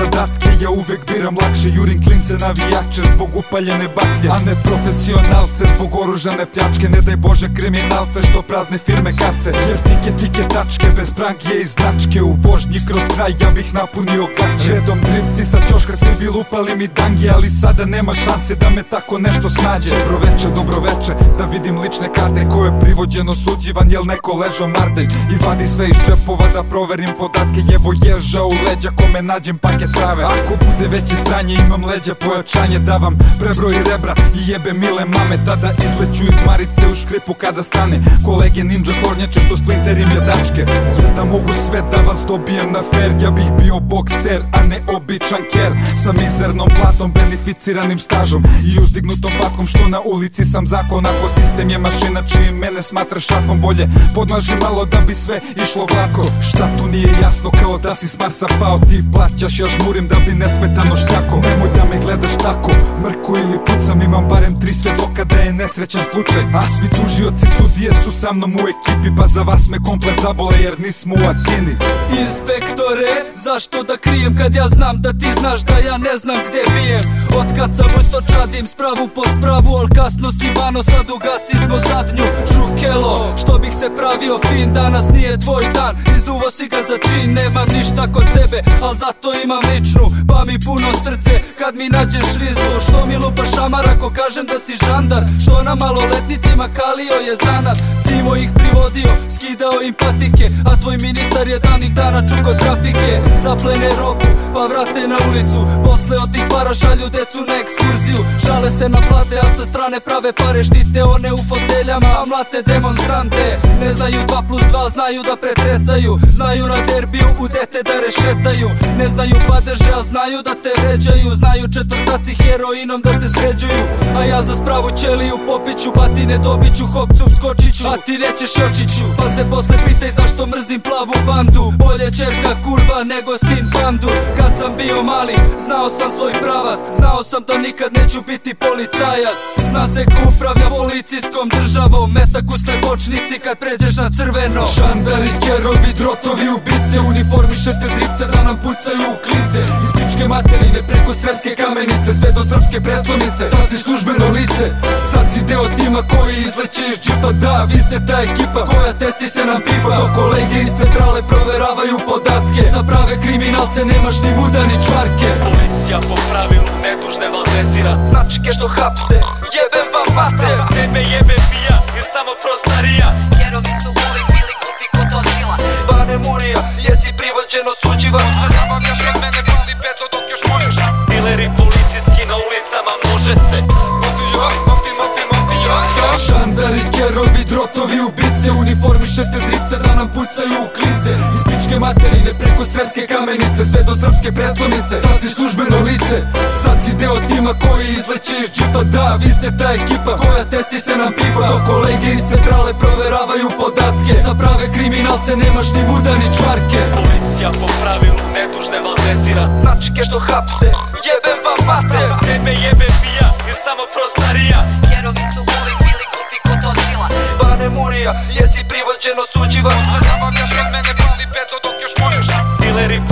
Product Ja uvek biram lakše, jurim klince navijače Zbog upaljene baklje, a ne profesionalce Zbog oružane pljačke, ne daj Bože kriminalce Što prazne firme kase Jer tike tike tačke, bez brangije i značke U vožnji kroz kraj. Ja bih napunio gaće Redom dripci sa ćoška svi bi lupali mi dangi Ali sada nema šanse da me tako nešto snađe. Dobro veče, dobro veče, da vidim lične karte Ko je privođeno suđivan, jel neko ležao mardelj I sve iz džepova da proverim podatke Jevo ježa u leđa kome nađem paket trave. Ako bude veće sranje imam leđa pojačanje Da vam prebroji rebra i jebe mile mame. Tada izleću iz marice u škripu kada stane. Kolege ninja kornjače što splinterim jedačke Jer da mogu sve da vas dobijem na fair Ja bih bio bokser, a ne običan ker Sa mizernom platom, beneficiranim stažom I uzdignutom patkom što na ulici sam zakon. Ako sistem je mašina čiji mene smatra šafom Bolje podmaži malo da bi sve išlo glatko. Šta tu nije jasno kao da si s Marsa pao Ti plaćaš, ja žmurim da bi nesmetano šljako. Nemoj da me gledaš tako, mrku ili pucam Imam barem tri svedoka da je nesrećan slučaj. A svi tužioci sudije su sa mnom u ekipi Pa za vas me komplet zabole jer nismo u Atini Inspektore, zašto da krijem kad ja znam da ti znaš da ja ne znam gde bijem? Od kad sam isto čadim spravu po spravu Al kasno si bano sad ugasi smo zadnju Šukelo, što bih se pravio fin Danas nije tvoj dan, izduvo si ga za čin Nemam ništa kod sebe, al zato imam ličnu Mi puno srce kad mi nađeš liznu Što mi lupa šamar ako kažem da si žandar? Što na maloletnicima kalio je zanat? Simo ih privodio, skidao im A tvoj ministar je davnih dana čuko trafike Zaplene robu, pa vrate na ulicu. Posle od tih para šalju decu na ekskurziju. Šale se na plate, a sa strane prave pare. Štite one u foteljama, a mlate demonstrante. Ne znaju 2 plus 2, znaju da pretresaju. Znaju na derbiju u dete da rešetaju. Ne znaju padeže, al znaju da te vređaju. Znaju četvrtaci heroinom da se sređuju A ja za spravu ćeliju popiću Batine dobiću, hopcu skočiću A ti nećeš očiću. Pa se posle pitaj zašto mrzim plavu bandu? Bolje čerka kurva nego sin bandu sam bio mali, znao sam svoj pravac Znao sam da nikad neću biti policajac. Zna se ko upravlja policijskom državom Metak u slebočnici kad pređeš na crveno. Žandari, kerovi, drotovi, ubice Uniformišete dripce da nam pucaju u klince Iz pičke materine preko sremske kamenice Sve do srpske prestonice Sad si službeno lice Sad si deo tima koji izleće iz džipa. Da, vi ste ta ekipa koja testi se nam pipa. Dok kolege iz centrale proveravaju podatke Za prave kriminalce nemaš ni muda ni čvarke. Policija po pravilu nedužne maltretira. Značke što hapse, jebem vam mater Tebe jebe pija i samo prostarija. Jerovi su uvijek bili glupi ko to sila. Bane Murija, jesi privođeno suđivan Zajavam još od mene pali peto dok još možeš. Dileri policijski na ulicama može se. Mafija, mafija, mafija, mafija Žandari, kerovi, drotovi, ubice Uniformišete dripce da nam pucaju u pičke materine preko sremske kamenice Sve do srpske prestonice Sad si službeno lice Sad si deo tima koji izleće iz džipa. Da, vi ste ta ekipa koja testi se nam pipa Dok kolege iz centrale proveravaju podatke Za prave kriminalce nemaš ni muda ni čvarke. Policija po pravilu nedužne maltretira. Značke što hapse, jebem vam mater Tebe jebe pija i samo prostarija. Jerovi su uvijek bili glupi ko to sila Bane Murija, jesi privođeno suđivan Zajavam još od mene pali peto